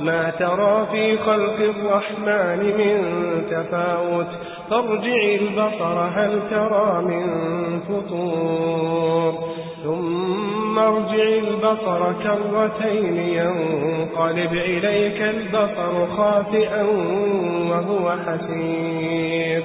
ما ترى في خلق الرحمن من تفاوت. فارجع البصر هل ترى من فطور. ثم ارجع البصر كرتين ينقلب إليك البصر خاسئا وهو حسير.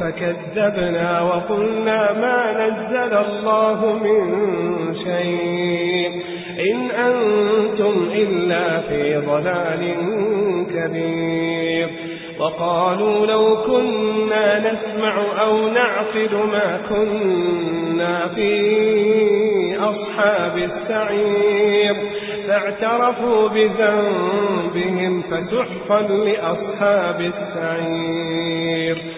فكذبنا وقلنا ما نزل الله من شيء. إن أنتم إلا في ضلال كبير. وقالوا لو كنا نسمع أو نعقل ما كنا في أصحاب السعير. فاعترفوا بذنبهم فسحقا لأصحاب السعير.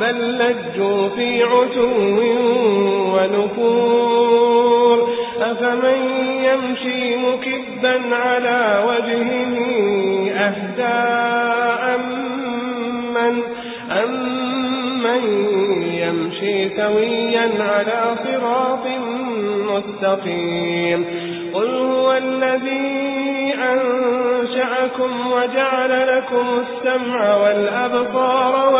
بل لجوا في عتو ونفور أفمن يمشي مكبا على وجهه أهداء من أمن يمشي سويا على صراط مستقيم قل هو الذي أنشأكم وجعل لكم السمع والأبصار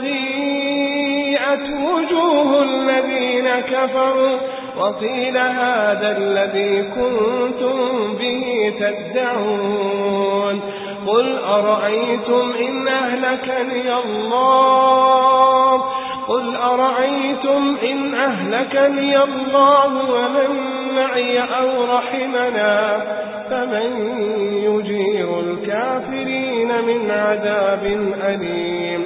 سيئت وجوه الذين كفروا وقيل هذا الذي كنتم به تدعون قل أرأيتم إن أهلكني الله قل أرأيتم إن أهلكني الله ومن معي أو رحمنا فمن يجير الكافرين من عذاب أليم